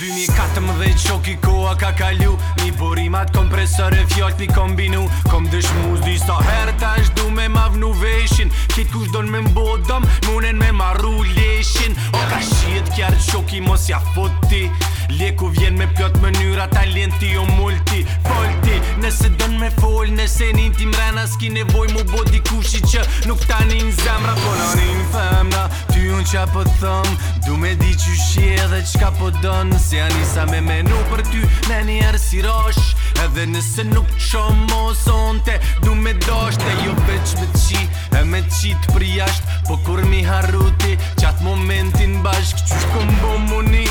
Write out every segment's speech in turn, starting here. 2014 qoki koha ka kalu Mi borimat kompresore fjallt mi kombinu Kom dësh mu zdi sa her ta ish du me ma vnu veshin Kitë kush don me mbodom, munen me marru leshin O ka shiet kjarë qoki mos ja foti Leku vjen me pjot mënyra talenti o multi Folti, nëse don me fol, nëse nin ti mrena Ski nevoj mu bo di kushi që nuk tani nin zemra Kona po femna, ty un qa pëthëm po Du me di që shiet qka po don Se ja nisa me menu për ty Në njerë si rosh Edhe nëse nuk qom Mo son te du me dosh Te jo veç me qi E me qit për jasht Po kur mi haruti Qatë momentin bashk Qysh kom bo muni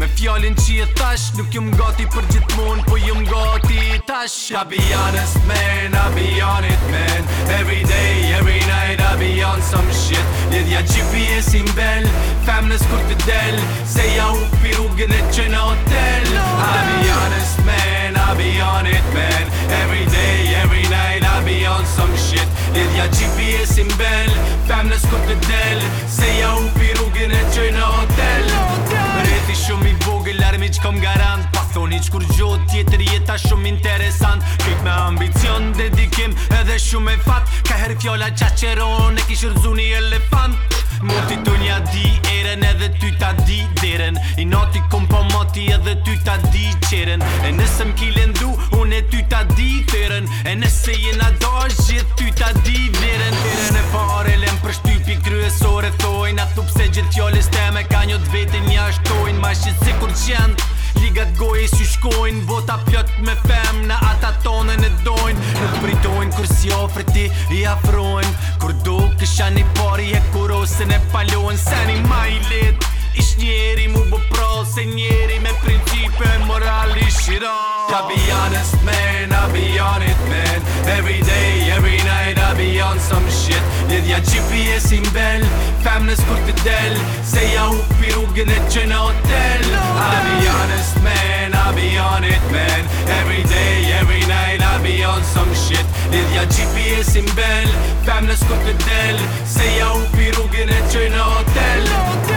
Me fjallin qi e tash Nuk jëm gati për gjithmon Po jëm gati tash I'll be honest man I'll be honest man Every day, every night I'll be on some shit Lidhja GPS in bel Femnes kur të del Se ja në hotel I'll be honest man, I'll be on it man Every day, every night, I'll be on some shit Lidhja GPS in bell, fam në skot në del Se ja u pi e qoj në hotel Reti shumë i vogë, larmi që kom garant Pa thoni që kur gjo tjetër jeta shumë interesant Kik me ambicion, dedikim edhe shumë e fat Ka her fjolla qaqeron e kishë rëzuni elefant Moti të një di, në edhe ty ta di Dere Ti kom pa mati edhe ty ta di qeren E nëse m'ki lendu, unë e ty ta di tëren E nëse jena dash gjithë ty ta di vjeren Tërën e pare lem për shtypi kryesore thojnë A thup se gjithë fjallës teme ka një të vetin një ashtojnë Ma shqit se kur qenë Ligat goje si shkojnë Vota pjot me në Ata tonën e dojnë Nuk pritojnë kur si ofrë ti i afrojnë Kur do kësha një pari e kurosën e palojnë Se një ma i letë, Ish njeri mu segneri med principer, moralisch idag I'll be honest man, I'll be on it man Every day, every night I'll be on some shit Did jag GPS in Bell, Famnes kortedell Säga ihop i rogen, ett känna hotell I'll be honest man, I'll be on it man Every day, every night I'll be on some shit Did jag GPS in Bell, Famnes kortedell Säga ihop i rogen, ett känna hotell